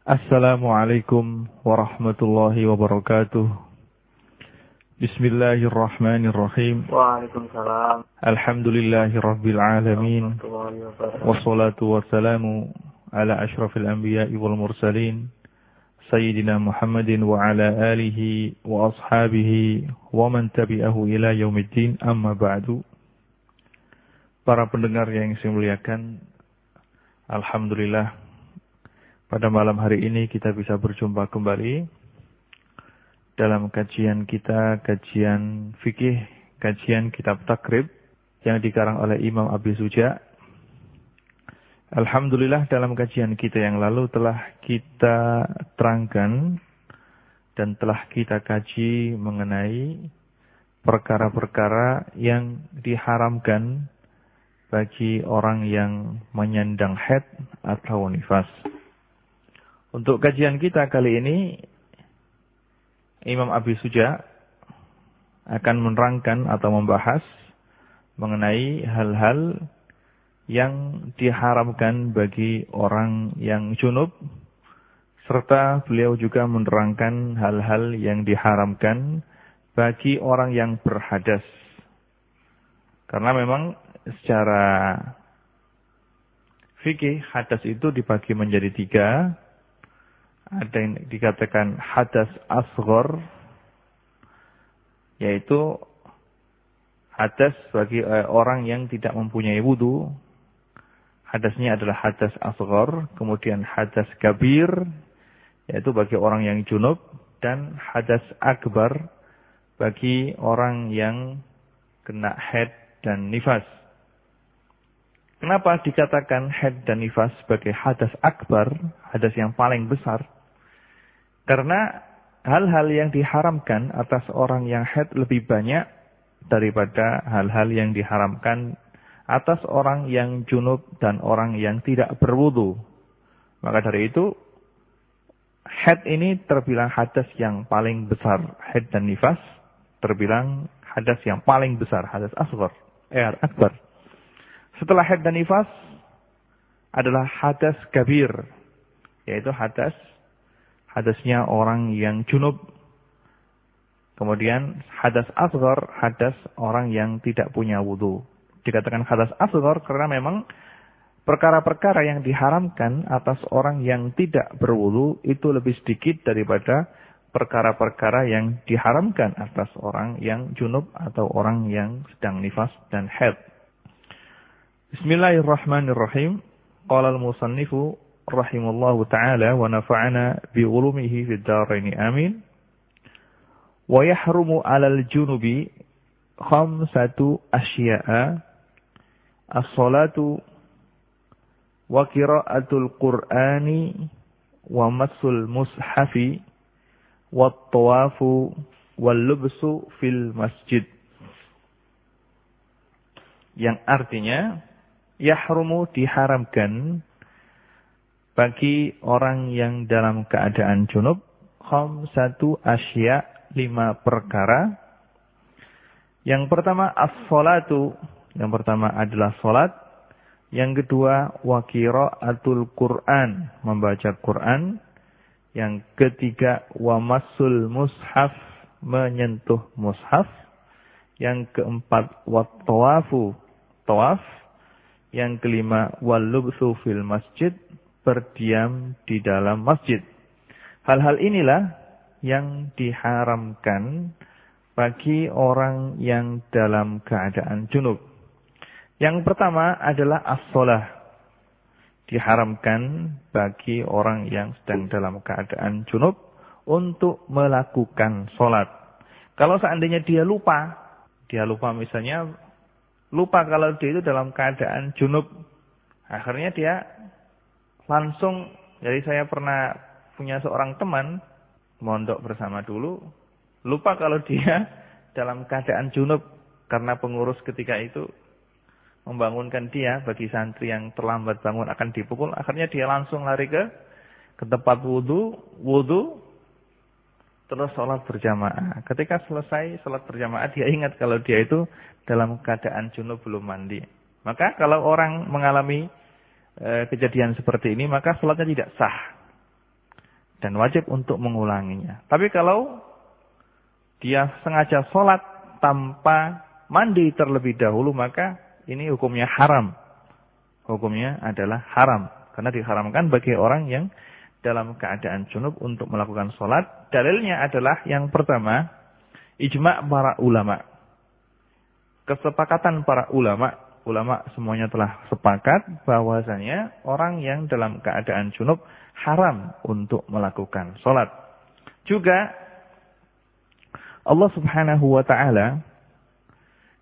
Assalamualaikum warahmatullahi wabarakatuh. Bismillahirrahmanirrahim. Waalaikumsalam. Alhamdulillahi rabbil alamin. Wassalatu wassalamu ala ashrafil anbiya'i wal mursalin. Sayyidina Muhammadin wa ala alihi wa ashabihi wa man tabi'ahu ila yaumiddin amma ba'du. Para pendengar yang saya muliakan, Alhamdulillah pada malam hari ini kita bisa berjumpa kembali dalam kajian kita, kajian fikih, kajian kitab takrib yang dikarang oleh Imam Abi Suja. Alhamdulillah dalam kajian kita yang lalu telah kita terangkan dan telah kita kaji mengenai perkara-perkara yang diharamkan bagi orang yang menyandang head atau nifas. Untuk kajian kita kali ini, Imam Abi Suja akan menerangkan atau membahas mengenai hal-hal yang diharamkan bagi orang yang junub, serta beliau juga menerangkan hal-hal yang diharamkan bagi orang yang berhadas. Karena memang secara fikih hadas itu dibagi menjadi tiga. Ada yang dikatakan hadas asghar yaitu hadas bagi eh, orang yang tidak mempunyai wudu. Hadasnya adalah hadas asghar, kemudian hadas kabir yaitu bagi orang yang junub dan hadas akbar bagi orang yang kena head dan nifas. Kenapa dikatakan head dan nifas sebagai hadas akbar, hadas yang paling besar? Karena hal-hal yang diharamkan atas orang yang head lebih banyak daripada hal-hal yang diharamkan atas orang yang junub dan orang yang tidak berwudu. Maka dari itu, head ini terbilang hadas yang paling besar. Head dan nifas terbilang hadas yang paling besar, hadas asghar, eh, akbar. Setelah haid dan nifas adalah hadas kabir. Yaitu hadas, hadasnya orang yang junub. Kemudian hadas asgar, hadas orang yang tidak punya wudhu. Dikatakan hadas asgar karena memang perkara-perkara yang diharamkan atas orang yang tidak berwudhu itu lebih sedikit daripada perkara-perkara yang diharamkan atas orang yang junub atau orang yang sedang nifas dan haid. Bismillahirrahmanirrahim. Qala al-musannifu rahimallahu taala wa nafa'ana bi ulumihi fid dharain amin. Wa yahrumu 'alal junubi khamsatu asya'a as-salatu wa qira'atul qur'ani wa massul mushafi wa tawafu wal lubsu fil masjid. Yang artinya yahrumu diharamkan bagi orang yang dalam keadaan junub satu asya lima perkara. Yang pertama as-salatu, yang pertama adalah salat. Yang kedua atul Qur'an, membaca Quran. Yang ketiga wamasul mushaf, menyentuh mushaf. Yang keempat wat-tawafu, tawaf. Yang kelima, walubsu fil masjid, berdiam di dalam masjid. Hal-hal inilah yang diharamkan bagi orang yang dalam keadaan junub. Yang pertama adalah as-solah. Diharamkan bagi orang yang sedang dalam keadaan junub untuk melakukan solat. Kalau seandainya dia lupa, dia lupa misalnya lupa kalau dia itu dalam keadaan junub. Akhirnya dia langsung, jadi saya pernah punya seorang teman, mondok bersama dulu, lupa kalau dia dalam keadaan junub. Karena pengurus ketika itu membangunkan dia bagi santri yang terlambat bangun akan dipukul. Akhirnya dia langsung lari ke ke tempat wudhu, wudhu, terus sholat berjamaah. Ketika selesai sholat berjamaah, dia ingat kalau dia itu dalam keadaan junub belum mandi. Maka kalau orang mengalami kejadian seperti ini, maka sholatnya tidak sah. dan wajib untuk mengulanginya. Tapi kalau dia sengaja sholat tanpa mandi terlebih dahulu maka ini hukumnya haram. Hukumnya adalah haram karena diharamkan bagi orang yang dalam keadaan junub untuk melakukan sholat. Dalilnya adalah yang pertama ijma' para ulama. Kesepakatan para ulama, ulama semuanya telah sepakat bahwasanya orang yang dalam keadaan junub haram untuk melakukan sholat. Juga Allah subhanahu wa ta'ala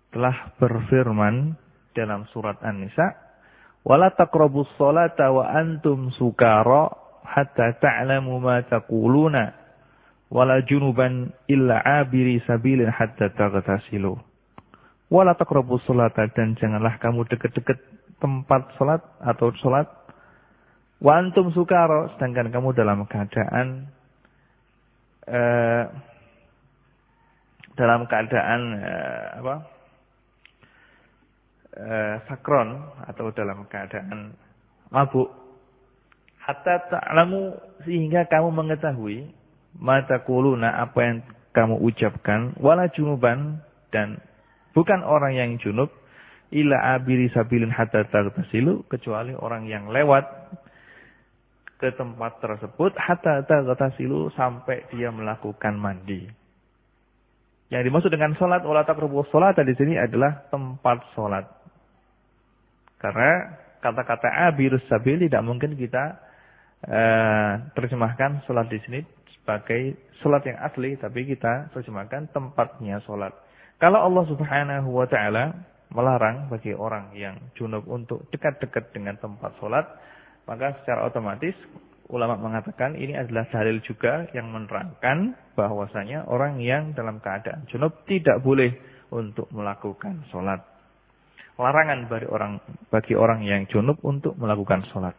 telah berfirman dalam surat An-Nisa, "Wala taqrabus salata wa antum sukara hatta ta'lamu ma taquluna wala junuban illa abiri sabilin hatta taghtasilu." Wala salata dan janganlah kamu dekat-dekat tempat salat atau salat wa antum sukara sedangkan kamu dalam keadaan uh, dalam keadaan uh, apa? uh, sakron atau dalam keadaan mabuk. Hatta ta'lamu sehingga kamu mengetahui mata kuluna apa yang kamu ucapkan. Wala junuban dan bukan orang yang junub ila abiri sabilin hatta tagtasilu kecuali orang yang lewat ke tempat tersebut hatta tagtasilu sampai dia melakukan mandi. Yang dimaksud dengan salat wala taqrabu salat di sini adalah tempat salat. Karena kata-kata abirus sabil tidak mungkin kita uh, terjemahkan sholat di sini sebagai sholat yang asli, tapi kita terjemahkan tempatnya sholat. Kalau Allah subhanahu wa ta'ala melarang bagi orang yang junub untuk dekat-dekat dengan tempat sholat, maka secara otomatis ulama mengatakan ini adalah dalil juga yang menerangkan bahwasanya orang yang dalam keadaan junub tidak boleh untuk melakukan sholat larangan bagi orang bagi orang yang junub untuk melakukan sholat.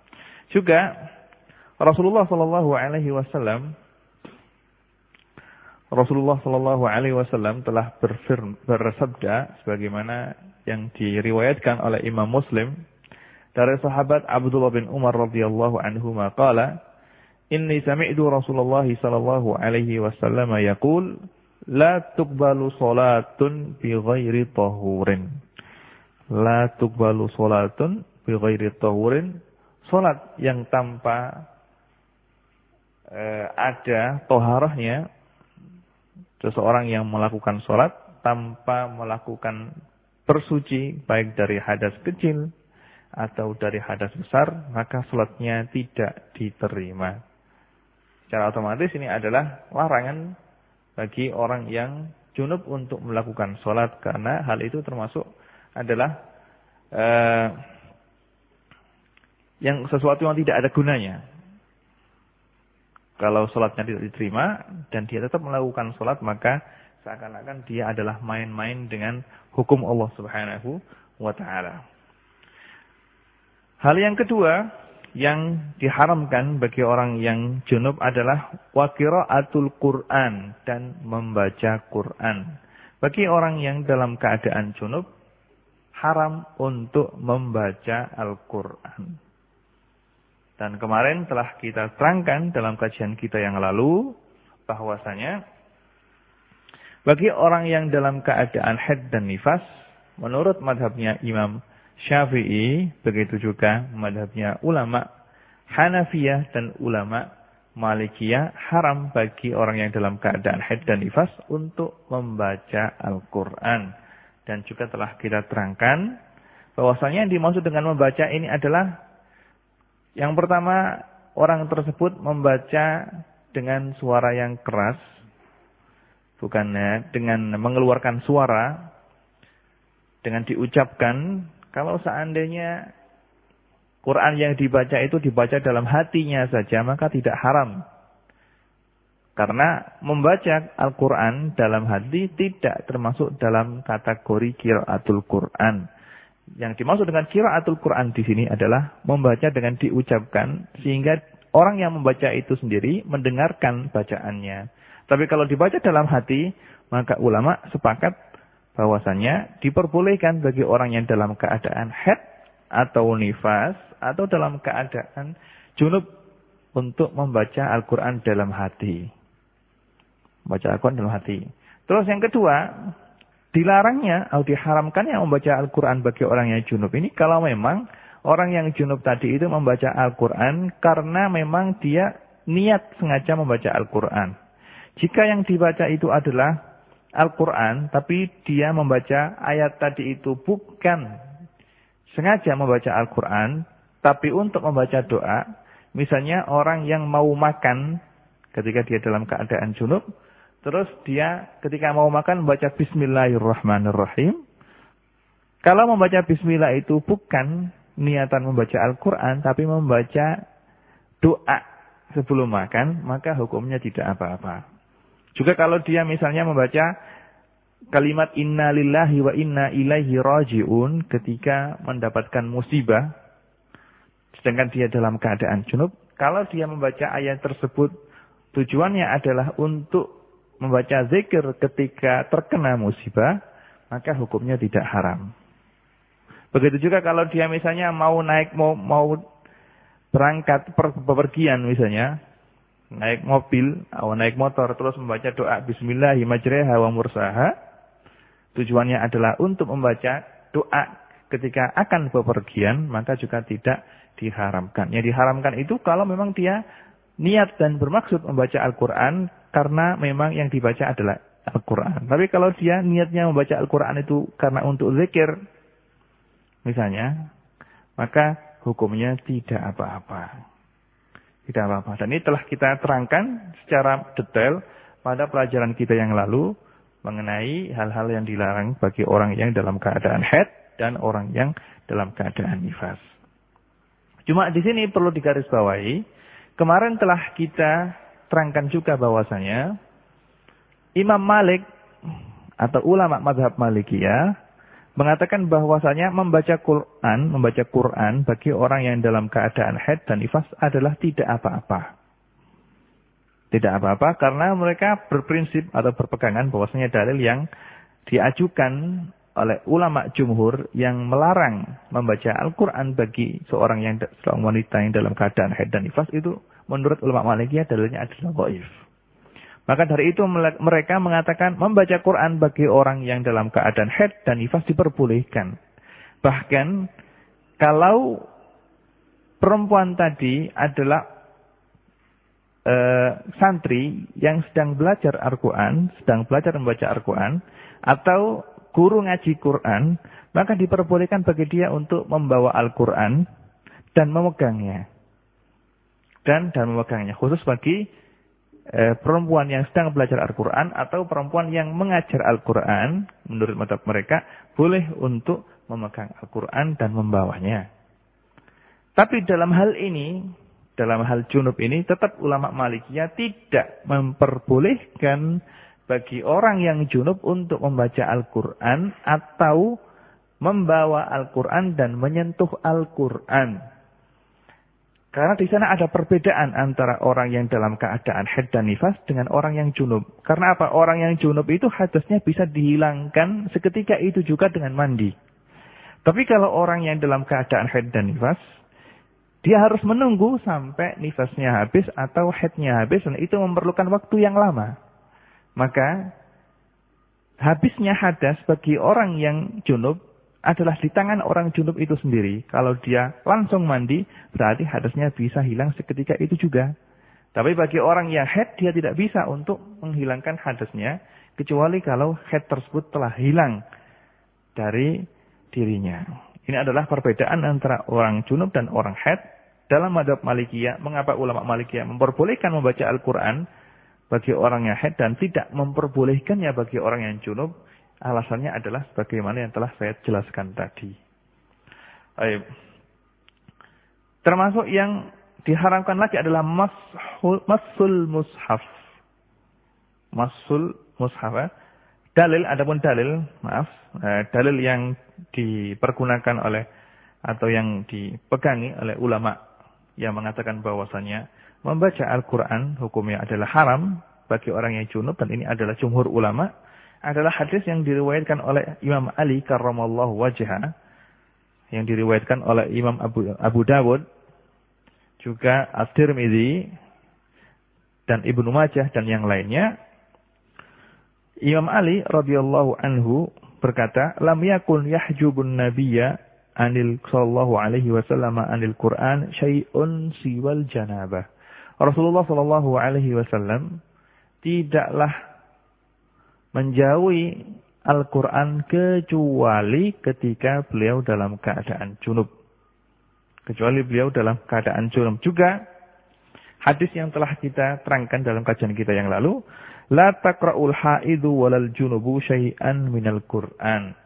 Juga Rasulullah Wasallam Rasulullah Shallallahu Alaihi Wasallam telah bersabda sebagaimana yang diriwayatkan oleh Imam Muslim dari sahabat Abdullah bin Umar radhiyallahu anhu maqala Inni sami'tu Rasulullah sallallahu alaihi wasallam yaqul la tuqbalu salatun bi ghairi tahurin la tuqbalu salatun bi ghairi tahurin. Salat yang tanpa e, ada toharahnya seseorang yang melakukan salat tanpa melakukan bersuci baik dari hadas kecil atau dari hadas besar maka salatnya tidak diterima secara otomatis ini adalah larangan bagi orang yang junub untuk melakukan salat karena hal itu termasuk adalah uh, yang sesuatu yang tidak ada gunanya. Kalau sholatnya tidak diterima dan dia tetap melakukan sholat maka seakan-akan dia adalah main-main dengan hukum Allah Subhanahu wa taala. Hal yang kedua yang diharamkan bagi orang yang junub adalah atul Quran dan membaca Quran. Bagi orang yang dalam keadaan junub haram untuk membaca Al-Quran. Dan kemarin telah kita terangkan dalam kajian kita yang lalu bahwasanya bagi orang yang dalam keadaan haid dan nifas, menurut madhabnya Imam Syafi'i, begitu juga madhabnya ulama Hanafiyah dan ulama Malikiyah, haram bagi orang yang dalam keadaan haid dan nifas untuk membaca Al-Quran. Dan juga telah kita terangkan bahwasanya yang dimaksud dengan membaca ini adalah yang pertama orang tersebut membaca dengan suara yang keras bukannya dengan mengeluarkan suara dengan diucapkan kalau seandainya Quran yang dibaca itu dibaca dalam hatinya saja maka tidak haram karena membaca Al-Quran dalam hati tidak termasuk dalam kategori kiraatul Quran. Yang dimaksud dengan kiraatul Quran di sini adalah membaca dengan diucapkan sehingga orang yang membaca itu sendiri mendengarkan bacaannya. Tapi kalau dibaca dalam hati, maka ulama sepakat bahwasannya diperbolehkan bagi orang yang dalam keadaan head atau nifas atau dalam keadaan junub untuk membaca Al-Quran dalam hati. Membaca Al-Quran dalam hati. Terus yang kedua, dilarangnya atau diharamkannya membaca Al-Quran bagi orang yang junub ini kalau memang orang yang junub tadi itu membaca Al-Quran karena memang dia niat sengaja membaca Al-Quran. Jika yang dibaca itu adalah Al-Quran, tapi dia membaca ayat tadi itu bukan sengaja membaca Al-Quran, tapi untuk membaca doa, misalnya orang yang mau makan ketika dia dalam keadaan junub, terus dia ketika mau makan membaca Bismillahirrahmanirrahim. Kalau membaca Bismillah itu bukan niatan membaca Al-Quran, tapi membaca doa sebelum makan, maka hukumnya tidak apa-apa. Juga kalau dia misalnya membaca kalimat inna lillahi wa inna ilaihi raji'un ketika mendapatkan musibah, sedangkan dia dalam keadaan junub, kalau dia membaca ayat tersebut, tujuannya adalah untuk membaca zikir ketika terkena musibah, maka hukumnya tidak haram. Begitu juga kalau dia misalnya mau naik, mau, mau berangkat per, misalnya, naik mobil atau naik motor terus membaca doa Bismillahirrahmanirrahim wa mursaha tujuannya adalah untuk membaca doa ketika akan bepergian maka juga tidak diharamkan. Yang diharamkan itu kalau memang dia niat dan bermaksud membaca Al-Qur'an karena memang yang dibaca adalah Al-Qur'an. Tapi kalau dia niatnya membaca Al-Qur'an itu karena untuk zikir misalnya maka hukumnya tidak apa-apa. Tidak apa-apa. Dan ini telah kita terangkan secara detail pada pelajaran kita yang lalu mengenai hal-hal yang dilarang bagi orang yang dalam keadaan head dan orang yang dalam keadaan nifas. Cuma di sini perlu digarisbawahi, kemarin telah kita terangkan juga bahwasanya Imam Malik atau ulama madhab Malikiyah mengatakan bahwasanya membaca Quran, membaca Quran bagi orang yang dalam keadaan haid dan nifas adalah tidak apa-apa. Tidak apa-apa karena mereka berprinsip atau berpegangan bahwasanya dalil yang diajukan oleh ulama jumhur yang melarang membaca Al-Quran bagi seorang yang seorang wanita yang dalam keadaan haid dan nifas itu menurut ulama Malikiyah dalilnya adalah dhaif. Maka dari itu mereka mengatakan membaca Quran bagi orang yang dalam keadaan head dan nifas diperbolehkan. Bahkan kalau perempuan tadi adalah e, santri yang sedang belajar Al-Quran, sedang belajar membaca Al-Quran, atau guru ngaji Quran, maka diperbolehkan bagi dia untuk membawa Al-Quran dan memegangnya. Dan dan memegangnya. Khusus bagi eh, perempuan yang sedang belajar Al-Quran atau perempuan yang mengajar Al-Quran, menurut mata mereka, boleh untuk memegang Al-Quran dan membawanya. Tapi dalam hal ini, dalam hal junub ini, tetap ulama Malikiyah tidak memperbolehkan bagi orang yang junub untuk membaca Al-Quran atau membawa Al-Quran dan menyentuh Al-Quran. Karena di sana ada perbedaan antara orang yang dalam keadaan haid dan nifas dengan orang yang junub. Karena apa? Orang yang junub itu hadasnya bisa dihilangkan seketika itu juga dengan mandi. Tapi kalau orang yang dalam keadaan haid dan nifas, dia harus menunggu sampai nifasnya habis atau haidnya habis dan itu memerlukan waktu yang lama. Maka habisnya hadas bagi orang yang junub adalah di tangan orang junub itu sendiri. Kalau dia langsung mandi, berarti hadasnya bisa hilang seketika itu juga. Tapi bagi orang yang head, dia tidak bisa untuk menghilangkan hadasnya, kecuali kalau head tersebut telah hilang dari dirinya. Ini adalah perbedaan antara orang junub dan orang head. Dalam madhab malikiyah, mengapa ulama malikiyah memperbolehkan membaca Al-Quran bagi orang yang head dan tidak memperbolehkannya bagi orang yang junub, Alasannya adalah sebagaimana yang telah saya jelaskan tadi. Ayo. Termasuk yang diharamkan lagi adalah masul, mushaf. Masul mushaf. Ya. Dalil, adapun dalil, maaf, eh, dalil yang dipergunakan oleh atau yang dipegangi oleh ulama yang mengatakan bahwasanya membaca Al-Quran hukumnya adalah haram bagi orang yang junub dan ini adalah jumhur ulama adalah hadis yang diriwayatkan oleh Imam Ali karramallahu wajha yang diriwayatkan oleh Imam Abu, Abu Dawud juga At-Tirmidzi dan Ibnu Majah dan yang lainnya. Imam Ali radhiyallahu anhu berkata lam yakun yahjubun nabiyya anil sallallahu alaihi wasallam anil Quran syai'un siwal janabah. Rasulullah sallallahu alaihi wasallam tidaklah menjauhi Al-Quran kecuali ketika beliau dalam keadaan junub. Kecuali beliau dalam keadaan junub. Juga hadis yang telah kita terangkan dalam kajian kita yang lalu. La takra'ul ha'idu walal junubu syai'an minal Qur'an.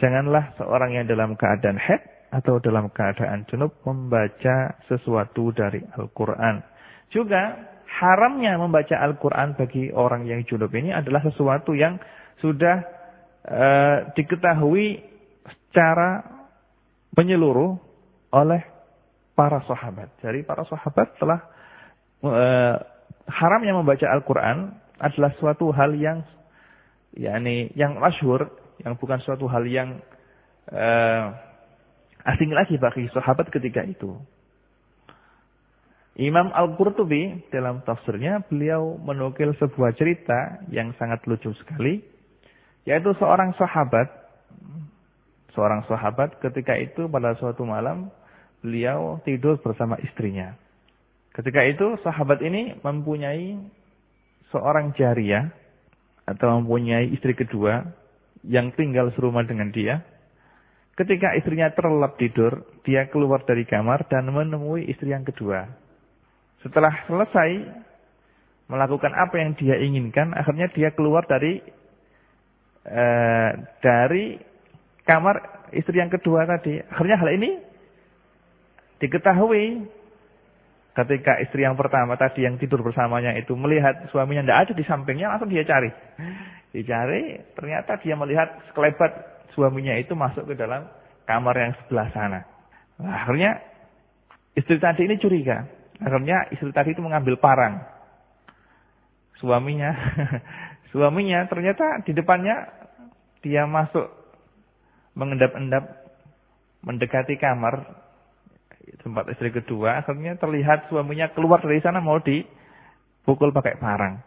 Janganlah seorang yang dalam keadaan haid atau dalam keadaan junub membaca sesuatu dari Al-Quran. Juga haramnya membaca Al-Quran bagi orang yang junub ini adalah sesuatu yang sudah e, diketahui secara menyeluruh oleh para sahabat. Jadi para sahabat telah e, haramnya membaca Al-Quran adalah suatu hal yang yakni yang masyhur, yang bukan suatu hal yang e, asing lagi bagi sahabat ketika itu. Imam Al-Qurtubi dalam tafsirnya beliau menukil sebuah cerita yang sangat lucu sekali yaitu seorang sahabat, seorang sahabat ketika itu pada suatu malam beliau tidur bersama istrinya. Ketika itu sahabat ini mempunyai seorang jariah atau mempunyai istri kedua yang tinggal serumah dengan dia. Ketika istrinya terlelap tidur, dia keluar dari kamar dan menemui istri yang kedua. Setelah selesai melakukan apa yang dia inginkan, akhirnya dia keluar dari Eh, dari kamar istri yang kedua tadi. Akhirnya hal ini diketahui ketika istri yang pertama tadi yang tidur bersamanya itu melihat suaminya tidak ada di sampingnya langsung dia cari. Dicari, ternyata dia melihat sekelebat suaminya itu masuk ke dalam kamar yang sebelah sana. Nah, akhirnya istri tadi ini curiga. Akhirnya istri tadi itu mengambil parang. Suaminya Suaminya ternyata di depannya dia masuk mengendap-endap mendekati kamar tempat istri kedua. Akhirnya terlihat suaminya keluar dari sana mau dipukul pakai parang.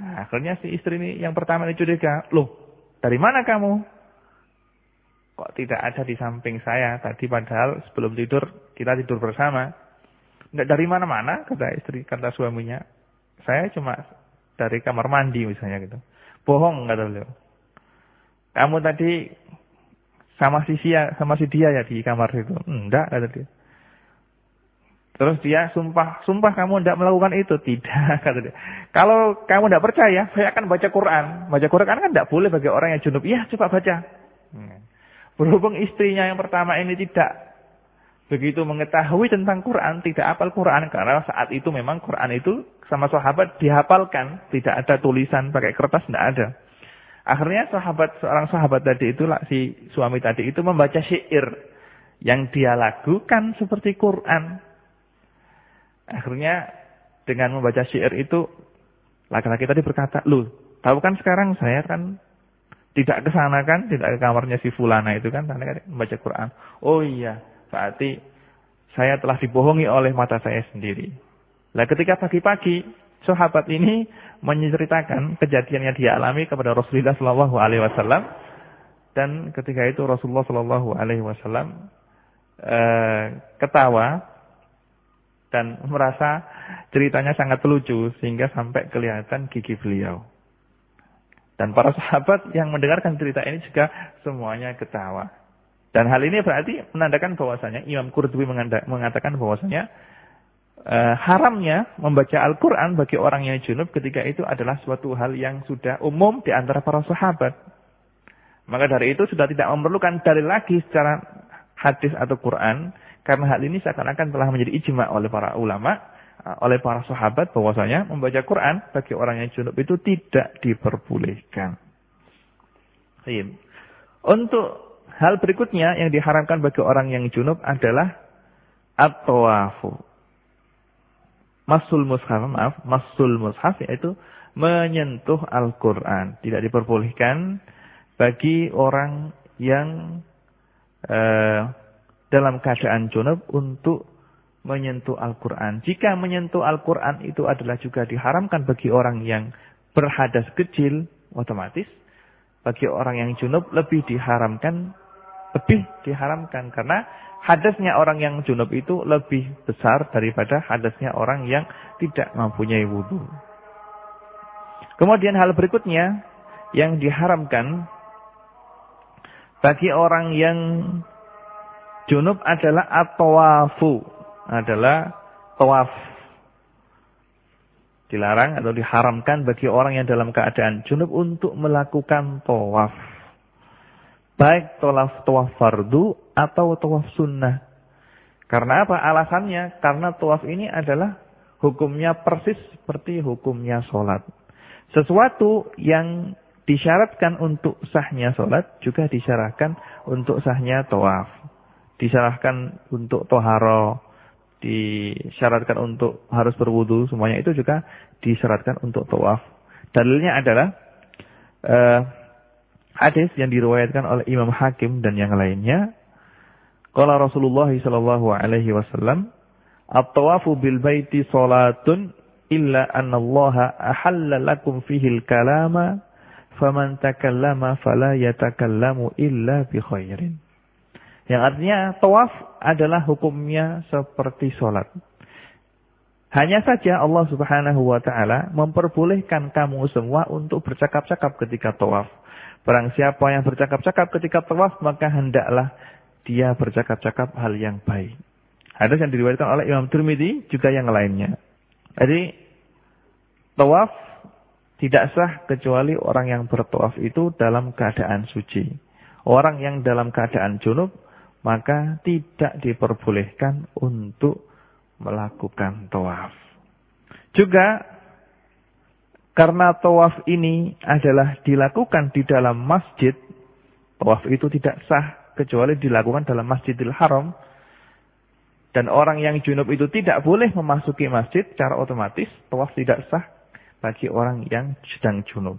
Nah, akhirnya si istri ini yang pertama ini curiga, loh dari mana kamu? Kok tidak ada di samping saya tadi padahal sebelum tidur kita tidur bersama. Enggak dari mana-mana kata istri kata suaminya. Saya cuma dari kamar mandi misalnya gitu. Bohong kata beliau. Kamu tadi sama si dia, sama si dia ya di kamar itu. Enggak kata dia. Terus dia sumpah, sumpah kamu tidak melakukan itu. Tidak kata dia. Kalau kamu tidak percaya, saya akan baca Quran. Baca Quran kan tidak boleh bagi orang yang junub. Iya, coba baca. Hmm. Berhubung istrinya yang pertama ini tidak begitu mengetahui tentang Quran, tidak hafal Quran karena saat itu memang Quran itu sama sahabat dihafalkan, tidak ada tulisan pakai kertas tidak ada. Akhirnya sahabat seorang sahabat tadi itu si suami tadi itu membaca syair yang dia lakukan seperti Quran. Akhirnya dengan membaca syair itu laki-laki tadi berkata, "Lu, tahu kan sekarang saya kan tidak ke sana kan, tidak ke kamarnya si fulana itu kan, karena membaca Quran." Oh iya, Berarti saya telah dibohongi oleh mata saya sendiri. Nah ketika pagi-pagi sahabat ini menceritakan kejadian yang dia alami kepada Rasulullah Shallallahu Alaihi Wasallam dan ketika itu Rasulullah Shallallahu Alaihi Wasallam eh, ketawa dan merasa ceritanya sangat lucu sehingga sampai kelihatan gigi beliau. Dan para sahabat yang mendengarkan cerita ini juga semuanya ketawa. Dan hal ini berarti menandakan bahwasanya Imam Qurtubi mengatakan bahwasanya eh, haramnya membaca Al-Qur'an bagi orang yang junub ketika itu adalah suatu hal yang sudah umum di antara para sahabat. Maka dari itu sudah tidak memerlukan dalil lagi secara hadis atau Quran karena hal ini seakan-akan telah menjadi ijma oleh para ulama, eh, oleh para sahabat bahwasanya membaca Quran bagi orang yang junub itu tidak diperbolehkan. Untuk Hal berikutnya yang diharamkan bagi orang yang junub adalah at-tawafu. Masul mushaf, maaf, masul mushaf yaitu menyentuh Al-Quran. Tidak diperbolehkan bagi orang yang eh, dalam keadaan junub untuk menyentuh Al-Quran. Jika menyentuh Al-Quran itu adalah juga diharamkan bagi orang yang berhadas kecil, otomatis bagi orang yang junub lebih diharamkan, lebih diharamkan karena hadasnya orang yang junub itu lebih besar daripada hadasnya orang yang tidak mempunyai wudhu. Kemudian hal berikutnya yang diharamkan bagi orang yang junub adalah at-tawafu adalah tawaf. Dilarang atau diharamkan bagi orang yang dalam keadaan junub untuk melakukan tawaf. Baik tawaf tawaf fardu atau tawaf sunnah. Karena apa? Alasannya karena tawaf ini adalah hukumnya persis seperti hukumnya sholat. Sesuatu yang disyaratkan untuk sahnya sholat juga disyaratkan untuk sahnya tawaf. Disyaratkan untuk toharo, disyaratkan untuk harus berwudu, semuanya itu juga disyaratkan untuk tawaf. Dalilnya adalah uh, hadis yang diriwayatkan oleh Imam Hakim dan yang lainnya. Qala Rasulullah sallallahu alaihi wasallam, "At-tawafu bil baiti salatun illa anna Allah ahalla lakum fihi al-kalama, faman takallama fala yatakallamu illa bi khairin." Yang artinya tawaf adalah hukumnya seperti sholat. Hanya saja Allah subhanahu wa ta'ala memperbolehkan kamu semua untuk bercakap-cakap ketika tawaf. Barang siapa yang bercakap-cakap ketika tawaf, maka hendaklah dia bercakap-cakap hal yang baik. Hadis yang diriwayatkan oleh Imam Tirmidzi juga yang lainnya. Jadi tawaf tidak sah kecuali orang yang bertawaf itu dalam keadaan suci. Orang yang dalam keadaan junub maka tidak diperbolehkan untuk melakukan tawaf. Juga karena tawaf ini adalah dilakukan di dalam masjid, tawaf itu tidak sah kecuali dilakukan dalam Masjidil Haram. Dan orang yang junub itu tidak boleh memasuki masjid secara otomatis, tawaf tidak sah bagi orang yang sedang junub.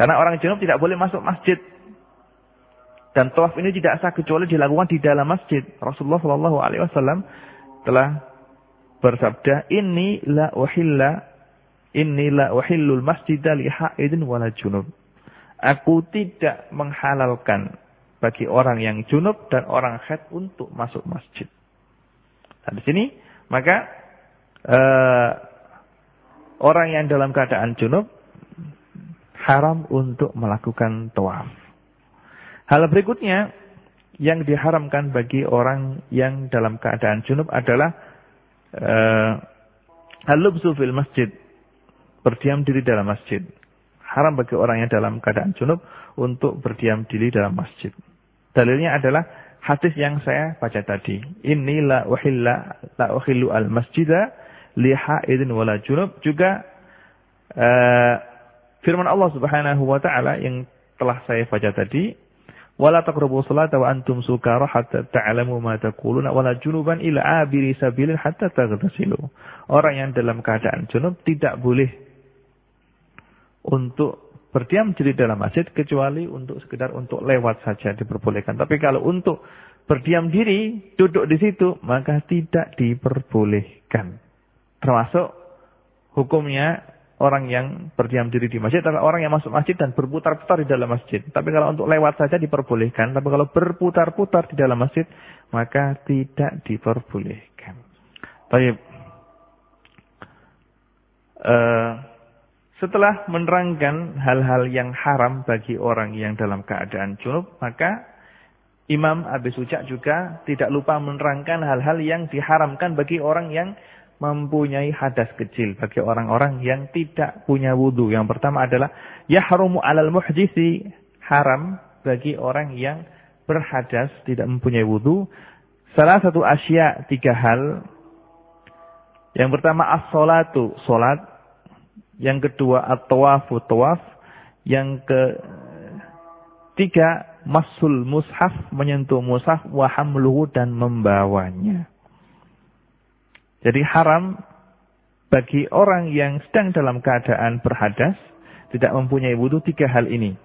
Karena orang junub tidak boleh masuk masjid dan tawaf ini tidak sah kecuali dilakukan di dalam masjid. Rasulullah Wasallam telah bersabda, Ini la uhilla, ini la uhillul masjid li haidin wala junub. Aku tidak menghalalkan bagi orang yang junub dan orang haid untuk masuk masjid. Nah, di sini maka uh, orang yang dalam keadaan junub haram untuk melakukan tawaf. Hal berikutnya yang diharamkan bagi orang yang dalam keadaan junub adalah uh, al-lubsu fil masjid. Berdiam diri dalam masjid. Haram bagi orang yang dalam keadaan junub untuk berdiam diri dalam masjid. Dalilnya adalah hadis yang saya baca tadi. Inni la uhilla la uhillu al-masjida li haidin wala junub. Juga uh, firman Allah Subhanahu wa taala yang telah saya baca tadi Wala taqrabu salata wa antum sukara hatta ta'lamu ma taquluna wala junuban ila abiri sabilin hatta taghtasilu. Orang yang dalam keadaan junub tidak boleh untuk berdiam diri dalam masjid kecuali untuk sekedar untuk lewat saja diperbolehkan. Tapi kalau untuk berdiam diri, duduk di situ, maka tidak diperbolehkan. Termasuk hukumnya orang yang berdiam diri di masjid adalah orang yang masuk masjid dan berputar-putar di dalam masjid. Tapi kalau untuk lewat saja diperbolehkan. Tapi kalau berputar-putar di dalam masjid, maka tidak diperbolehkan. Baik. Uh, setelah menerangkan hal-hal yang haram bagi orang yang dalam keadaan junub, maka Imam Abi Suja juga tidak lupa menerangkan hal-hal yang diharamkan bagi orang yang mempunyai hadas kecil bagi orang-orang yang tidak punya wudhu. Yang pertama adalah yahrumu alal muhdisi haram bagi orang yang berhadas tidak mempunyai wudhu. Salah satu asya tiga hal. Yang pertama as-salatu, salat. Yang kedua at-tawafu, tawaf. Yang ketiga masul mushaf, menyentuh mushaf wa hamluhu dan membawanya. Jadi haram bagi orang yang sedang dalam keadaan berhadas, tidak mempunyai wudhu, tiga hal ini.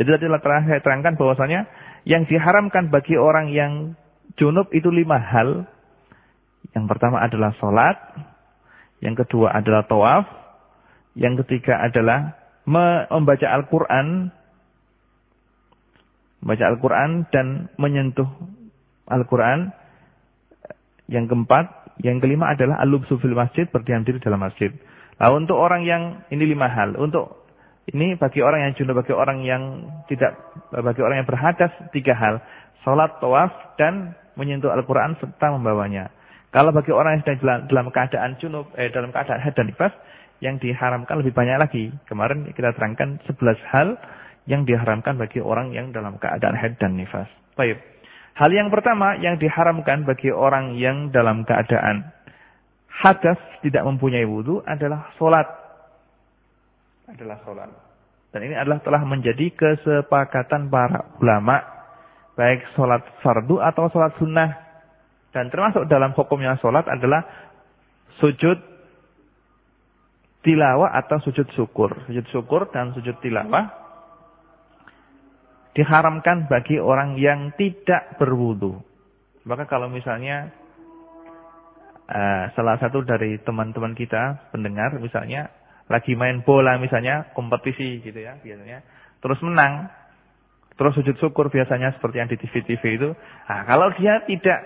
Jadi tadi telah saya terangkan bahwasanya yang diharamkan bagi orang yang junub itu lima hal. Yang pertama adalah sholat. Yang kedua adalah tawaf. Yang ketiga adalah membaca Al-Quran. Membaca Al-Quran dan menyentuh Al-Quran. Yang keempat, yang kelima adalah al-lubsu fil masjid, berdiam diri dalam masjid. Nah, untuk orang yang ini lima hal. Untuk ini bagi orang yang junub, bagi orang yang tidak, bagi orang yang berhadas tiga hal. Salat, tawaf, dan menyentuh Al-Quran serta membawanya. Kalau bagi orang yang sedang dalam, keadaan junub, eh, dalam keadaan haid dan nifas, yang diharamkan lebih banyak lagi. Kemarin kita terangkan 11 hal yang diharamkan bagi orang yang dalam keadaan haid dan nifas. Baik. Hal yang pertama yang diharamkan bagi orang yang dalam keadaan hadas tidak mempunyai wudhu adalah solat. Adalah solat. Dan ini adalah telah menjadi kesepakatan para ulama. Baik solat fardu atau solat sunnah dan termasuk dalam hukumnya sholat adalah sujud tilawah atau sujud syukur. Sujud syukur dan sujud tilawah diharamkan bagi orang yang tidak berwudu. Maka kalau misalnya uh, salah satu dari teman-teman kita pendengar misalnya lagi main bola misalnya kompetisi gitu ya biasanya terus menang terus sujud syukur biasanya seperti yang di TV-TV itu. Nah, kalau dia tidak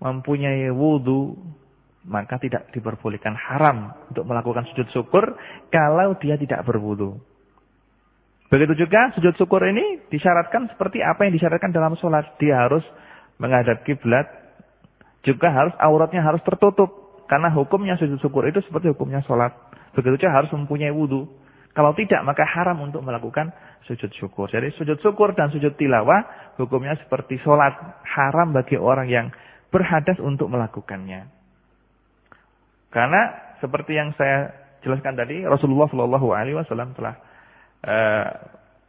mempunyai wudhu, maka tidak diperbolehkan haram untuk melakukan sujud syukur kalau dia tidak berwudhu. Begitu juga sujud syukur ini disyaratkan seperti apa yang disyaratkan dalam sholat. Dia harus menghadap kiblat, juga harus auratnya harus tertutup. Karena hukumnya sujud syukur itu seperti hukumnya sholat. Begitu juga harus mempunyai wudhu. Kalau tidak, maka haram untuk melakukan sujud syukur. Jadi sujud syukur dan sujud tilawah, hukumnya seperti sholat. Haram bagi orang yang berhadas untuk melakukannya. Karena seperti yang saya jelaskan tadi, Rasulullah Shallallahu Alaihi Wasallam telah uh,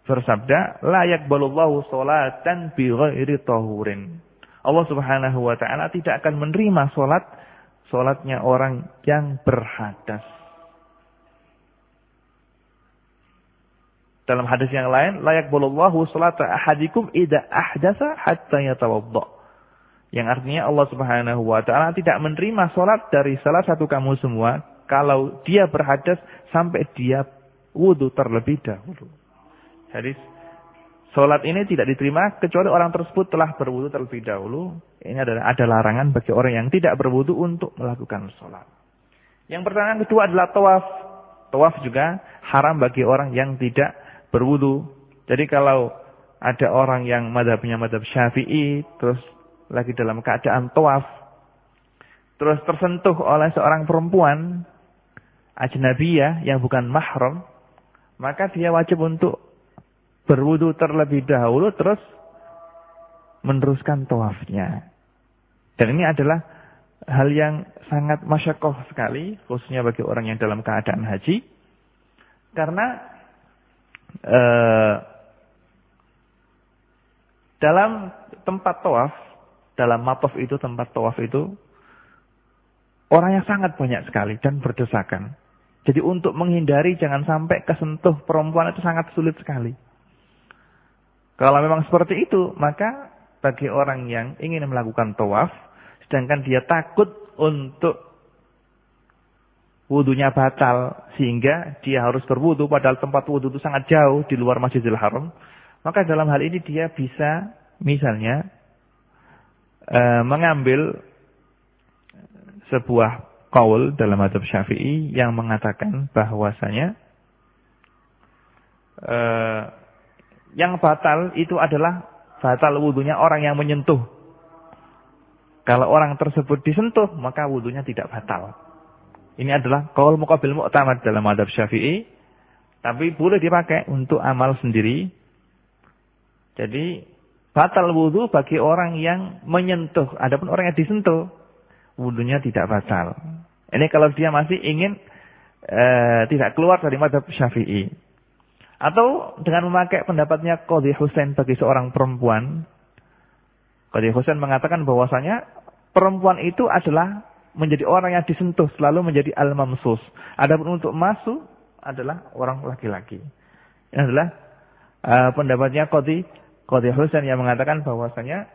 bersabda, layak balullahu solatan bi ghairi tahurin. Allah Subhanahu Wa Taala tidak akan menerima solat solatnya orang yang berhadas. Dalam hadis yang lain, layak balullahu solata ahadikum ida ahdasa hatta yatawadda. Yang artinya Allah Subhanahu wa taala tidak menerima salat dari salah satu kamu semua kalau dia berhadas sampai dia wudu terlebih dahulu. Jadi salat ini tidak diterima kecuali orang tersebut telah berwudu terlebih dahulu. Ini adalah ada larangan bagi orang yang tidak berwudu untuk melakukan salat. Yang pertanyaan kedua adalah tawaf. Tawaf juga haram bagi orang yang tidak berwudu. Jadi kalau ada orang yang madhabnya madhab syafi'i, terus lagi dalam keadaan tawaf, terus tersentuh oleh seorang perempuan ajnabiyah yang bukan mahram, maka dia wajib untuk berwudu terlebih dahulu terus meneruskan tawafnya. Dan ini adalah hal yang sangat masyakoh sekali, khususnya bagi orang yang dalam keadaan haji. Karena eh, dalam tempat tawaf dalam matof itu, tempat tawaf itu, orangnya sangat banyak sekali dan berdesakan. Jadi untuk menghindari jangan sampai kesentuh perempuan itu sangat sulit sekali. Kalau memang seperti itu, maka bagi orang yang ingin melakukan tawaf, sedangkan dia takut untuk wudhunya batal, sehingga dia harus berwudhu, padahal tempat wudhu itu sangat jauh di luar Masjidil Haram, maka dalam hal ini dia bisa misalnya Eh, mengambil sebuah kaul dalam madhab syafi'i yang mengatakan bahwasanya uh, yang batal itu adalah batal wudhunya orang yang menyentuh. Kalau orang tersebut disentuh, maka wudhunya tidak batal. Ini adalah kaul muqabil mu'tamad dalam madhab syafi'i. Tapi boleh dipakai untuk amal sendiri. Jadi Batal wudhu bagi orang yang menyentuh. Adapun orang yang disentuh, wudhunya tidak batal. Ini kalau dia masih ingin e, tidak keluar dari madhab syafi'i. Atau dengan memakai pendapatnya Qadhi Husain bagi seorang perempuan. Qadhi Husain mengatakan bahwasanya perempuan itu adalah menjadi orang yang disentuh, selalu menjadi al-mamsus. Adapun untuk masuk adalah orang laki-laki. Ini adalah uh, pendapatnya Qadhi Qadhi Husain yang mengatakan bahwasanya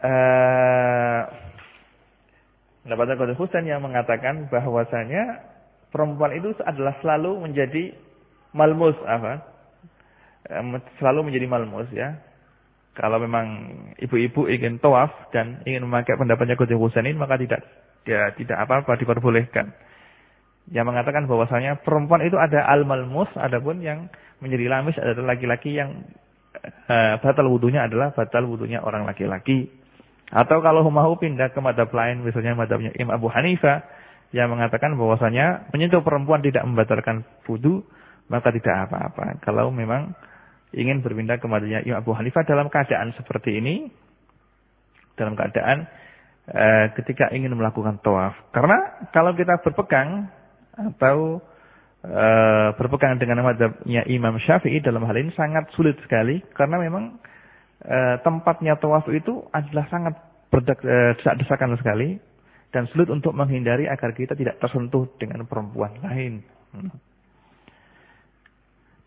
uh, Qadhi Husain yang mengatakan bahwasanya perempuan itu adalah selalu menjadi malmus apa? Selalu menjadi malmus ya. Kalau memang ibu-ibu ingin tawaf dan ingin memakai pendapatnya Qadhi Husain maka tidak ya, tidak apa-apa diperbolehkan. Yang mengatakan bahwasanya perempuan itu ada al-malmus, adapun yang menjadi lamis adalah laki-laki yang uh, batal wudhunya adalah batal wudhunya orang laki-laki. Atau kalau mau pindah ke madhab lain, misalnya madhabnya Imam Abu Hanifah, yang mengatakan bahwasanya menyentuh perempuan tidak membatalkan wudhu, maka tidak apa-apa. Kalau memang ingin berpindah ke madhabnya Imam Abu Hanifah dalam keadaan seperti ini, dalam keadaan e, ketika ingin melakukan tawaf. Karena kalau kita berpegang atau e, berpegang dengan madhabnya Imam Syafi'i dalam hal ini sangat sulit sekali, karena memang e, tempatnya tawaf itu adalah sangat berdesak-desakan sekali dan sulit untuk menghindari agar kita tidak tersentuh dengan perempuan lain.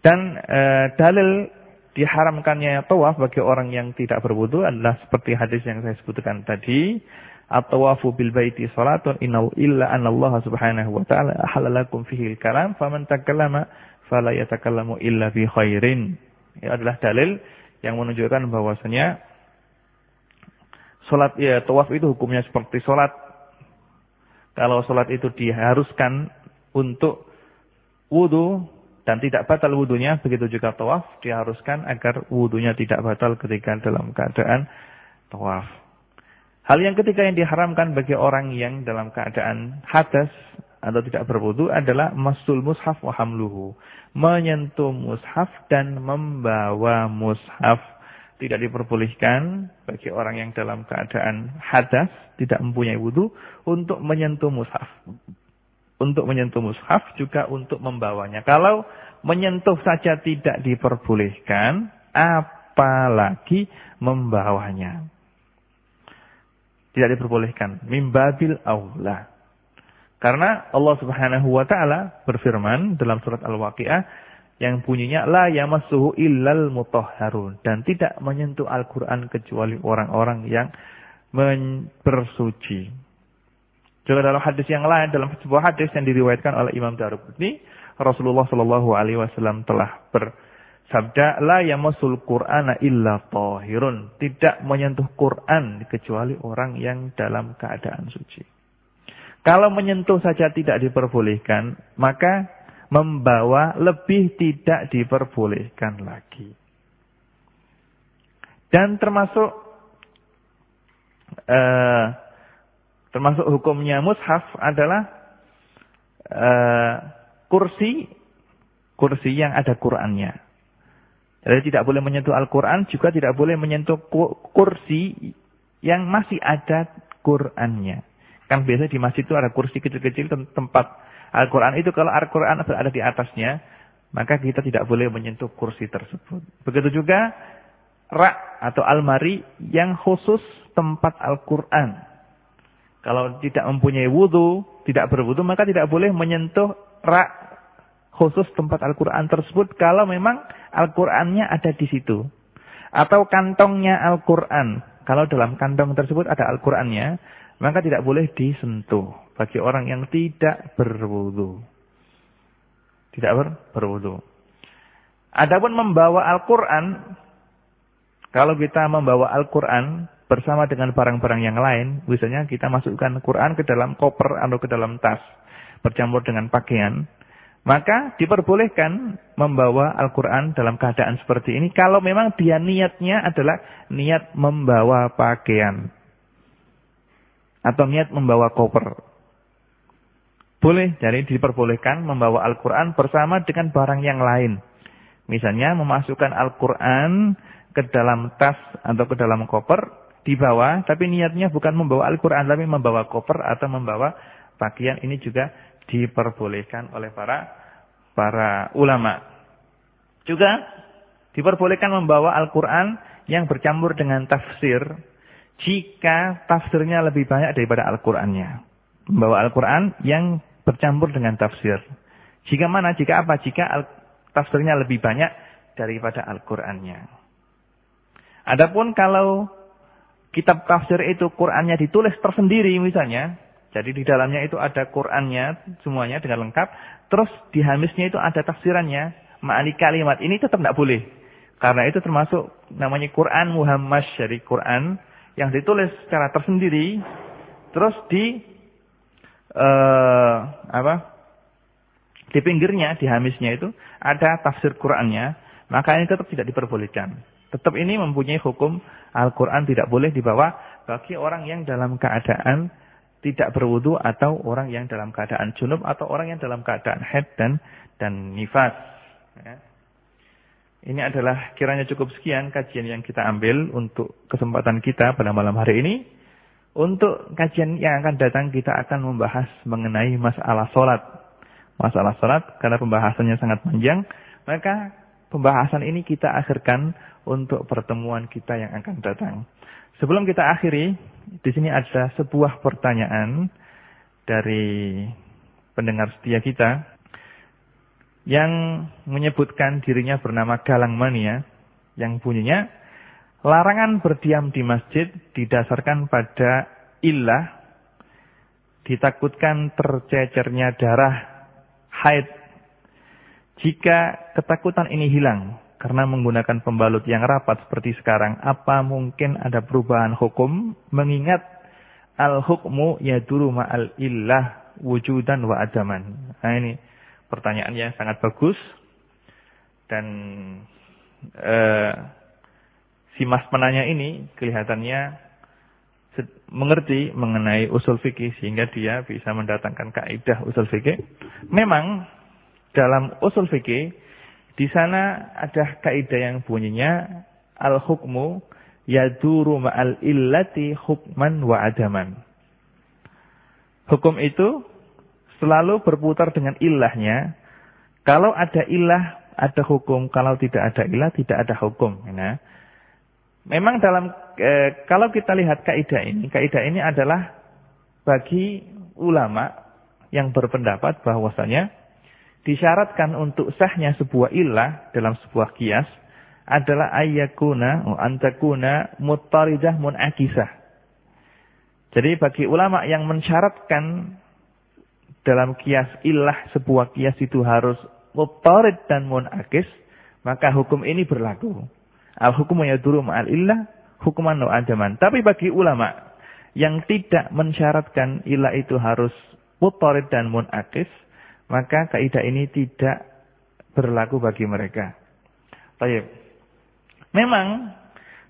Dan e, dalil diharamkannya tawaf bagi orang yang tidak berwudu adalah seperti hadis yang saya sebutkan tadi. At-tawafu bil baiti salatun innahu illa anna Allah subhanahu wa ta'ala ahalalakum fihi al-kalam faman takallama fala yatakallamu illa bi khairin. Ini adalah dalil yang menunjukkan bahwasanya salat ya tawaf itu hukumnya seperti salat kalau sholat itu diharuskan untuk wudhu dan tidak batal wudhunya, begitu juga tawaf diharuskan agar wudhunya tidak batal ketika dalam keadaan tawaf. Hal yang ketiga yang diharamkan bagi orang yang dalam keadaan hadas atau tidak berwudhu adalah masul mushaf wa hamluhu. Menyentuh mushaf dan membawa mushaf tidak diperbolehkan bagi orang yang dalam keadaan hadas, tidak mempunyai wudhu, untuk menyentuh mushaf. Untuk menyentuh mushaf juga untuk membawanya. Kalau menyentuh saja tidak diperbolehkan, apalagi membawanya. Tidak diperbolehkan. Mimbabil Allah. Karena Allah subhanahu wa ta'ala berfirman dalam surat Al-Waqi'ah, yang bunyinya la yamassuhu illal mutahharun dan tidak menyentuh Al-Qur'an kecuali orang-orang yang bersuci. Juga dalam hadis yang lain dalam sebuah hadis yang diriwayatkan oleh Imam Daruqutni, Rasulullah Shallallahu alaihi wasallam telah bersabda la yamassul Qur'ana illa tahirun, tidak menyentuh Quran kecuali orang yang dalam keadaan suci. Kalau menyentuh saja tidak diperbolehkan, maka membawa lebih tidak diperbolehkan lagi. Dan termasuk uh, termasuk hukumnya mushaf adalah uh, kursi kursi yang ada Qur'annya. Jadi tidak boleh menyentuh Al-Quran, juga tidak boleh menyentuh kursi yang masih ada Qur'annya. Kan biasanya di masjid itu ada kursi kecil-kecil tempat Al-Quran itu kalau Al-Quran berada di atasnya, maka kita tidak boleh menyentuh kursi tersebut. Begitu juga rak atau almari yang khusus tempat Al-Quran. Kalau tidak mempunyai wudhu, tidak berwudhu, maka tidak boleh menyentuh rak khusus tempat Al-Quran tersebut kalau memang Al-Qurannya ada di situ. Atau kantongnya Al-Quran. Kalau dalam kantong tersebut ada Al-Qurannya, maka tidak boleh disentuh bagi orang yang tidak berwudu. Tidak ber, berwudu. Adapun membawa Al-Quran, kalau kita membawa Al-Quran bersama dengan barang-barang yang lain, misalnya kita masukkan Quran ke dalam koper atau ke dalam tas, bercampur dengan pakaian, maka diperbolehkan membawa Al-Quran dalam keadaan seperti ini, kalau memang dia niatnya adalah niat membawa pakaian. Atau niat membawa koper. Boleh, jadi diperbolehkan membawa Al-Quran bersama dengan barang yang lain. Misalnya memasukkan Al-Quran ke dalam tas atau ke dalam koper, dibawa, tapi niatnya bukan membawa Al-Quran, tapi membawa koper atau membawa pakaian. Ini juga diperbolehkan oleh para para ulama. Juga diperbolehkan membawa Al-Quran yang bercampur dengan tafsir, jika tafsirnya lebih banyak daripada Al-Qurannya. Membawa Al-Quran yang bercampur dengan tafsir. Jika mana? Jika apa? Jika tafsirnya lebih banyak daripada Al-Qur'annya. Adapun kalau kitab tafsir itu Qur'annya ditulis tersendiri misalnya, jadi di dalamnya itu ada Qur'annya semuanya dengan lengkap, terus di hamisnya itu ada tafsirannya, ma'ani kalimat. Ini tetap tidak boleh. Karena itu termasuk namanya Quran Muhammad dari Quran yang ditulis secara tersendiri, terus di uh, apa? Di pinggirnya, di hamisnya itu ada tafsir Qur'annya, maka ini tetap tidak diperbolehkan. Tetap ini mempunyai hukum Al-Quran tidak boleh dibawa bagi orang yang dalam keadaan tidak berwudu atau orang yang dalam keadaan junub atau orang yang dalam keadaan head dan dan nifas. Ya. Ini adalah kiranya cukup sekian kajian yang kita ambil untuk kesempatan kita pada malam hari ini. Untuk kajian yang akan datang kita akan membahas mengenai masalah sholat. Masalah sholat karena pembahasannya sangat panjang. Maka pembahasan ini kita akhirkan untuk pertemuan kita yang akan datang. Sebelum kita akhiri, di sini ada sebuah pertanyaan dari pendengar setia kita yang menyebutkan dirinya bernama Galang Mania yang bunyinya larangan berdiam di masjid didasarkan pada ilah ditakutkan tercecernya darah haid. Jika ketakutan ini hilang karena menggunakan pembalut yang rapat seperti sekarang, apa mungkin ada perubahan hukum mengingat al-hukmu yaduru ma'al illah wujudan wa adaman. Nah ini pertanyaan yang sangat bagus dan eh, si mas penanya ini kelihatannya mengerti mengenai usul fikih sehingga dia bisa mendatangkan kaidah usul fikih. Memang dalam usul fikih di sana ada kaidah yang bunyinya al-hukmu yaduru ma'al illati hukman wa adaman. Hukum itu selalu berputar dengan ilahnya. Kalau ada ilah, ada hukum. Kalau tidak ada ilah, tidak ada hukum. Nah, memang dalam e, kalau kita lihat kaidah ini, kaidah ini adalah bagi ulama yang berpendapat bahwasanya disyaratkan untuk sahnya sebuah ilah dalam sebuah kias adalah ayyakuna antakuna muttaridah munakisah. Jadi bagi ulama yang mensyaratkan dalam kias ilah sebuah kias itu harus muttarid dan munakis, maka hukum ini berlaku. Al hukum yaduru ma'al illah hukuman no adaman. Tapi bagi ulama yang tidak mensyaratkan ilah itu harus muttarid dan munakis, maka kaidah ini tidak berlaku bagi mereka. Baik. Memang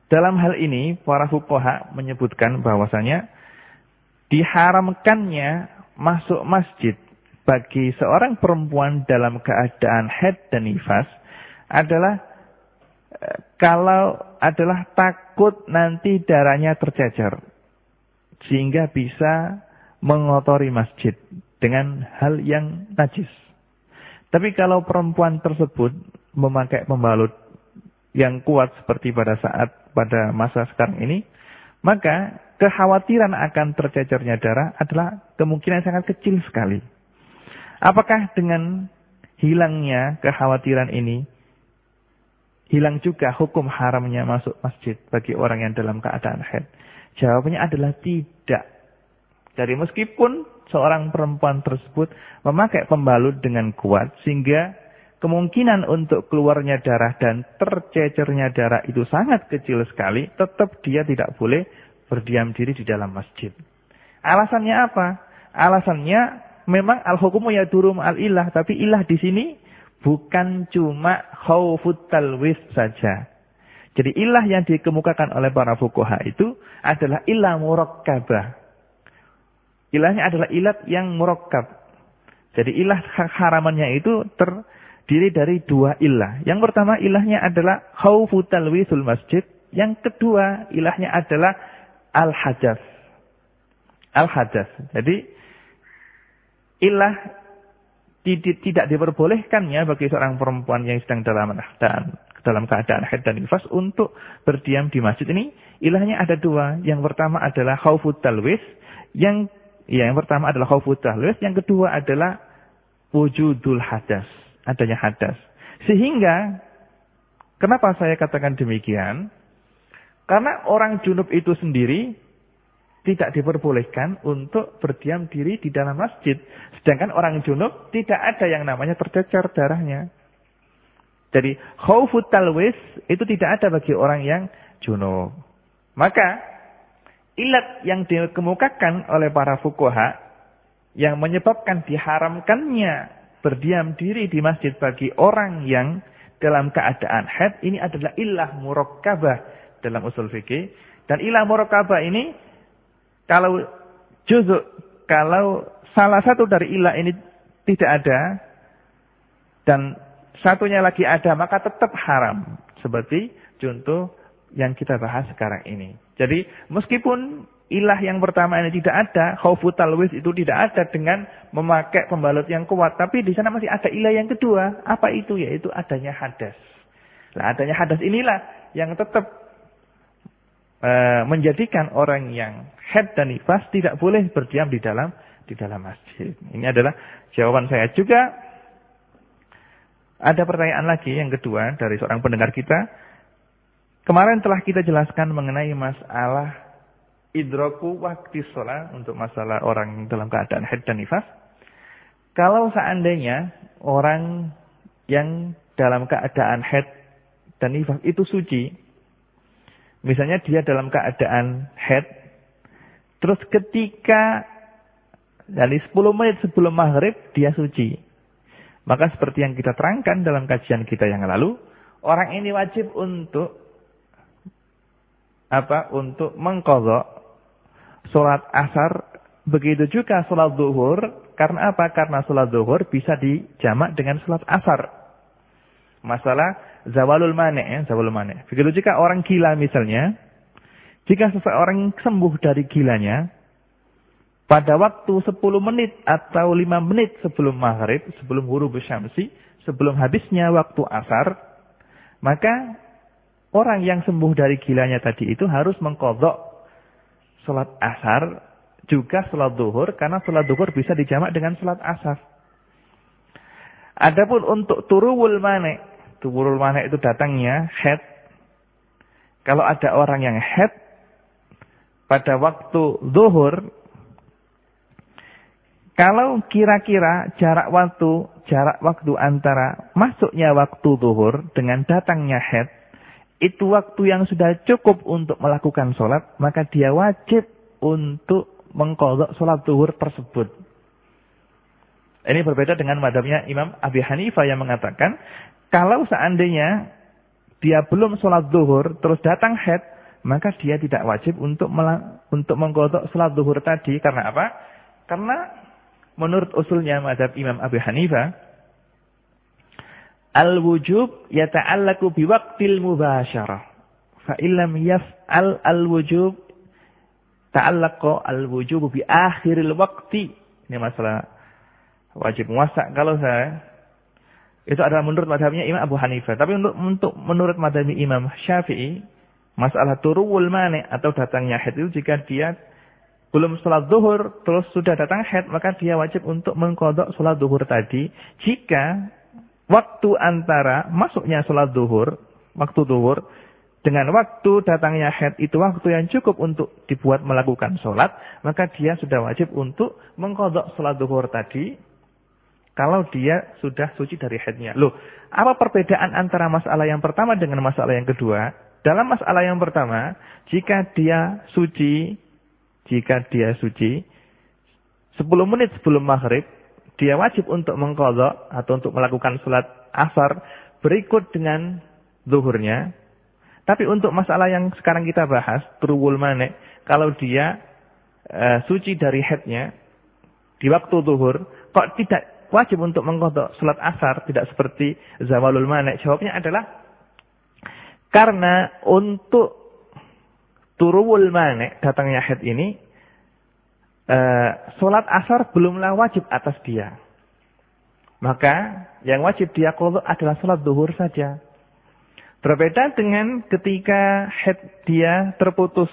dalam hal ini para fuqaha menyebutkan bahwasanya diharamkannya masuk masjid bagi seorang perempuan dalam keadaan head dan nifas adalah eh, kalau adalah takut nanti darahnya tercecer sehingga bisa mengotori masjid dengan hal yang najis. Tapi kalau perempuan tersebut memakai pembalut yang kuat seperti pada saat pada masa sekarang ini, maka kekhawatiran akan tercecernya darah adalah kemungkinan sangat kecil sekali. Apakah dengan hilangnya kekhawatiran ini, hilang juga hukum haramnya masuk masjid bagi orang yang dalam keadaan haid? Jawabannya adalah tidak. Jadi meskipun seorang perempuan tersebut memakai pembalut dengan kuat sehingga kemungkinan untuk keluarnya darah dan tercecernya darah itu sangat kecil sekali, tetap dia tidak boleh berdiam diri di dalam masjid. Alasannya apa? Alasannya memang al-hukumu yadurum al-ilah, tapi ilah di sini bukan cuma khaufut talwis saja. Jadi ilah yang dikemukakan oleh para fukuha itu adalah ilah murakkabah. Ilahnya adalah ilat yang murakkab. Jadi ilah haramannya itu terdiri dari dua ilah. Yang pertama ilahnya adalah khaufu talwisul masjid. Yang kedua ilahnya adalah al-hadas. Al-hadas. Jadi ilah tidak diperbolehkannya bagi seorang perempuan yang sedang dalam keadaan dalam keadaan haid dan nifas untuk berdiam di masjid ini ilahnya ada dua yang pertama adalah khaufut talwis yang Ya, yang pertama adalah khaufut tahlus, yang kedua adalah wujudul hadas, adanya hadas. Sehingga kenapa saya katakan demikian? Karena orang junub itu sendiri tidak diperbolehkan untuk berdiam diri di dalam masjid. Sedangkan orang junub tidak ada yang namanya tercecer darahnya. Jadi khawfut talwis itu tidak ada bagi orang yang junub. Maka ilat yang dikemukakan oleh para fukoha yang menyebabkan diharamkannya berdiam diri di masjid bagi orang yang dalam keadaan haid ini adalah ilah murakkabah dalam usul fikih dan ilah murakkabah ini kalau juzuk, kalau salah satu dari ilah ini tidak ada, dan satunya lagi ada, maka tetap haram. Seperti contoh yang kita bahas sekarang ini. Jadi meskipun ilah yang pertama ini tidak ada, khawfu talwis itu tidak ada dengan memakai pembalut yang kuat. Tapi di sana masih ada ilah yang kedua. Apa itu? Yaitu adanya hadas. Nah adanya hadas inilah yang tetap Eh, menjadikan orang yang head dan nifas tidak boleh berdiam di dalam di dalam masjid. Ini adalah jawaban saya juga. Ada pertanyaan lagi yang kedua dari seorang pendengar kita. Kemarin telah kita jelaskan mengenai masalah idroku waktu sholat untuk masalah orang dalam keadaan head dan nifas. Kalau seandainya orang yang dalam keadaan head dan nifas itu suci, Misalnya dia dalam keadaan head. Terus ketika dari 10 menit sebelum maghrib dia suci. Maka seperti yang kita terangkan dalam kajian kita yang lalu. Orang ini wajib untuk apa? Untuk mengkodok sholat asar. Begitu juga sholat duhur. Karena apa? Karena sholat duhur bisa dijamak dengan sholat asar. Masalah zawalul mane ya, zawalul mane. Begitu jika orang gila misalnya, jika seseorang sembuh dari gilanya, pada waktu 10 menit atau 5 menit sebelum maghrib, sebelum huruf syamsi, sebelum habisnya waktu asar, maka orang yang sembuh dari gilanya tadi itu harus mengkodok sholat asar, juga sholat duhur, karena sholat duhur bisa dijamak dengan sholat asar. Adapun untuk turuwul mane, Tuburul mana itu datangnya head. Kalau ada orang yang head pada waktu zuhur, kalau kira-kira jarak waktu jarak waktu antara masuknya waktu zuhur dengan datangnya head, itu waktu yang sudah cukup untuk melakukan sholat, maka dia wajib untuk mengkodok sholat zuhur tersebut. Ini berbeda dengan madhabnya Imam Abi Hanifah yang mengatakan kalau seandainya dia belum sholat zuhur, terus datang head, maka dia tidak wajib untuk untuk menggodok sholat zuhur tadi. Karena apa? Karena menurut usulnya madhab Imam Abu Hanifah, al-wujub yata'allaku biwaktil mubasyarah. Fa'illam yaf'al al-wujub ta'allaqa al-wujub bi akhiril waqti. Ini masalah wajib muasa. Kalau saya itu adalah menurut madhabnya Imam Abu Hanifah. Tapi untuk, untuk menurut madhab Imam Syafi'i, masalah turuwul mani atau datangnya haid itu jika dia belum sholat zuhur, terus sudah datang haid, maka dia wajib untuk mengkodok sholat zuhur tadi. Jika waktu antara masuknya sholat zuhur, waktu zuhur, dengan waktu datangnya haid itu waktu yang cukup untuk dibuat melakukan sholat, maka dia sudah wajib untuk mengkodok sholat zuhur tadi kalau dia sudah suci dari haidnya. Loh, apa perbedaan antara masalah yang pertama dengan masalah yang kedua? Dalam masalah yang pertama, jika dia suci, jika dia suci, 10 menit sebelum maghrib, dia wajib untuk mengkodok atau untuk melakukan sholat asar berikut dengan zuhurnya. Tapi untuk masalah yang sekarang kita bahas, turuwul manek, kalau dia uh, suci dari headnya di waktu zuhur, kok tidak wajib untuk mengkodok sholat asar tidak seperti zawalul manek? Jawabnya adalah karena untuk turuwul manek datangnya head ini uh, sholat asar belumlah wajib atas dia. Maka yang wajib dia kodok adalah sholat duhur saja. Berbeda dengan ketika head dia terputus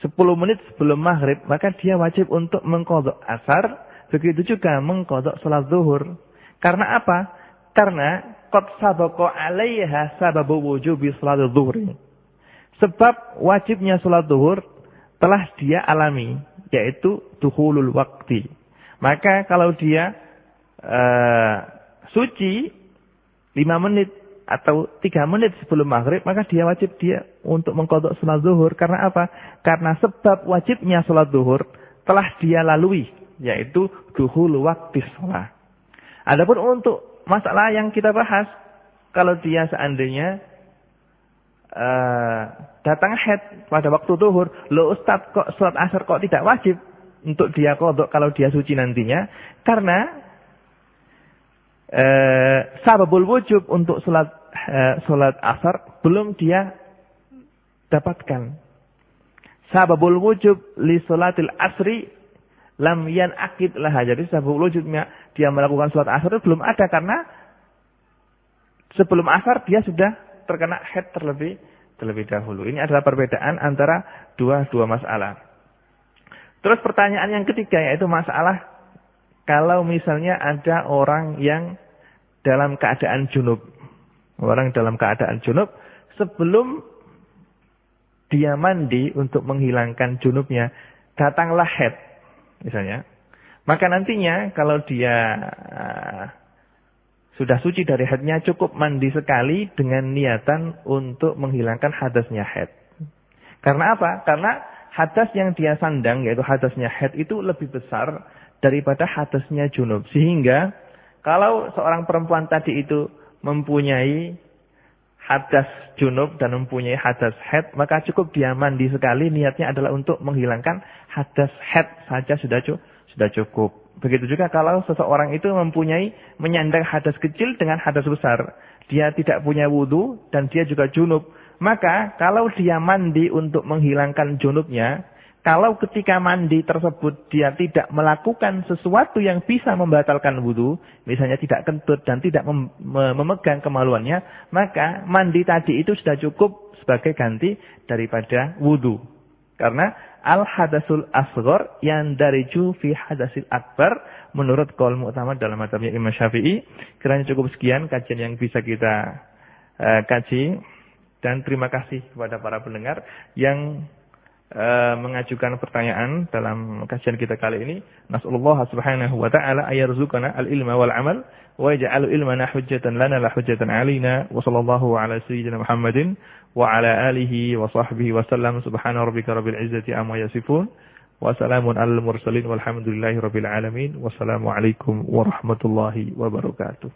10 menit sebelum maghrib, maka dia wajib untuk mengkodok asar Begitu juga mengkodok sholat zuhur. Karena apa? Karena kot sabako alaiha sababu wujubi sholat zuhur. sebab wajibnya sholat duhur telah dia alami, yaitu duhulul wakti. Maka kalau dia uh, suci lima menit atau tiga menit sebelum maghrib, maka dia wajib dia untuk mengkodok sholat zuhur. Karena apa? Karena sebab wajibnya sholat zuhur telah dia lalui, yaitu duhul waktu sholat. Adapun untuk masalah yang kita bahas, kalau dia seandainya uh, datang head pada waktu zuhur, lo ustad kok sholat asar kok tidak wajib untuk dia kodok kalau dia suci nantinya, karena eh, sababul wujub untuk sholat eh, sholat asar belum dia dapatkan. Sababul wujub li sholatil asri lam yan akid lah. Jadi sababul wujubnya dia melakukan sholat asar itu belum ada karena sebelum asar dia sudah terkena head terlebih terlebih dahulu. Ini adalah perbedaan antara dua dua masalah. Terus pertanyaan yang ketiga yaitu masalah kalau misalnya ada orang yang dalam keadaan junub. Orang dalam keadaan junub sebelum dia mandi untuk menghilangkan junubnya, datanglah head misalnya. Maka nantinya kalau dia uh, sudah suci dari headnya cukup mandi sekali dengan niatan untuk menghilangkan hadasnya head. Karena apa? Karena hadas yang dia sandang yaitu hadasnya head itu lebih besar daripada hadasnya junub. Sehingga kalau seorang perempuan tadi itu mempunyai hadas junub dan mempunyai hadas head, maka cukup dia mandi sekali, niatnya adalah untuk menghilangkan hadas head saja sudah. Sudah cukup. Begitu juga kalau seseorang itu mempunyai menyandang hadas kecil dengan hadas besar. Dia tidak punya wudhu dan dia juga junub. Maka kalau dia mandi untuk menghilangkan junubnya, kalau ketika mandi tersebut dia tidak melakukan sesuatu yang bisa membatalkan wudhu, misalnya tidak kentut dan tidak mem memegang kemaluannya, maka mandi tadi itu sudah cukup sebagai ganti daripada wudhu. Karena al-hadasul asghar yang dari fi hadasil akbar menurut kaul utama dalam matanya Imam Syafi'i. Kiranya cukup sekian kajian yang bisa kita uh, kaji. Dan terima kasih kepada para pendengar yang Eh, mengajukan pertanyaan dalam kajian kita kali ini. Nasallahu subhanahu wa ta'ala ayarzukana al-ilma wal amal wa yaj'alu ilmana hujjatan lana la hujjatan alina wa sallallahu ala sayyidina Muhammadin وعلى آله وصحبه وسلم. سبحان ربك رب العزة أما يصفون. وسلام على المرسلين والحمد لله رب العالمين. والسلام عليكم ورحمة الله وبركاته.